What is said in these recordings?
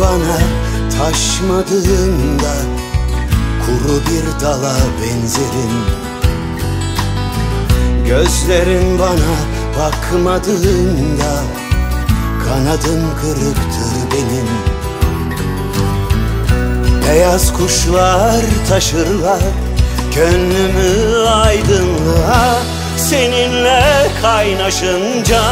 bana taşmadığında Kuru bir dala benzerim. Gözlerin bana bakmadığında Kanadım kırıktır benim. Beyaz kuşlar taşırlar Gönlümü aydınlığa Seninle kaynaşınca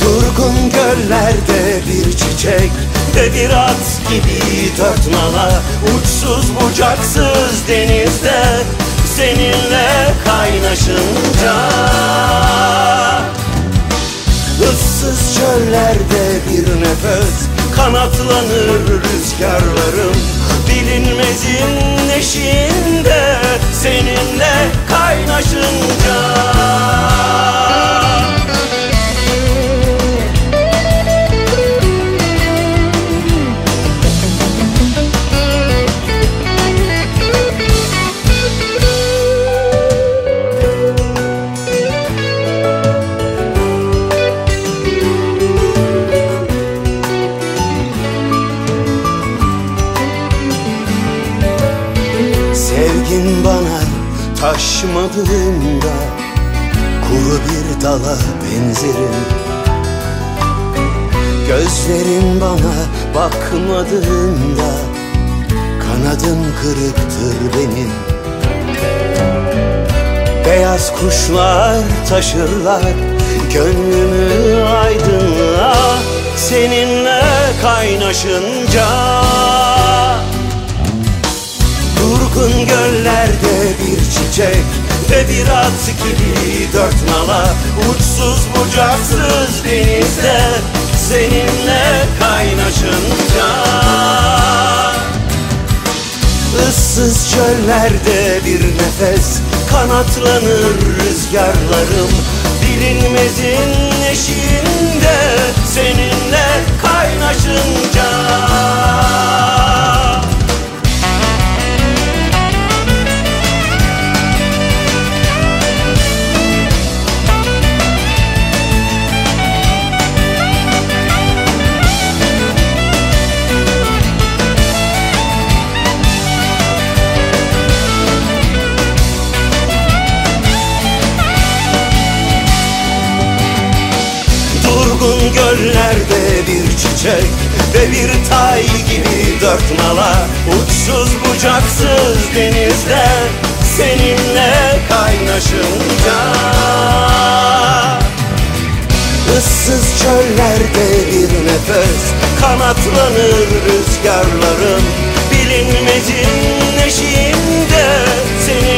Durgun göllerde bir çiçek Ve bir at gibi dört nala Uçsuz bucaksız denizde Seninle kaynaşınca. Issız çöllerde bir nefes Kanatlanır rüzgarlarım. Bilinmezin eşiğinde Seninle kaynaşınca taşmadığında Kuru bir dala benzerim. Gözlerin bana bakmadığında Kanadım kırıktır benim. Beyaz kuşlar taşırlar Gönlümü aydınlığa. Seninle kaynaşınca Durgun göllerde bir çiçek Ve bir at gibi dört nala. Uçsuz bucaksız denizde Seninle kaynaşınca. Issız çöllerde bir nefes Kanatlanır rüzgarlarım. Bilinmezin eşiğinde Seninle göllerde bir çiçek Ve bir tay gibi dört nala. Uçsuz bucaksız denizde Seninle kaynaşınca. Issız çöllerde bir nefes Kanatlanır rüzgarlarım Bilinmezin eşiğinde Seninle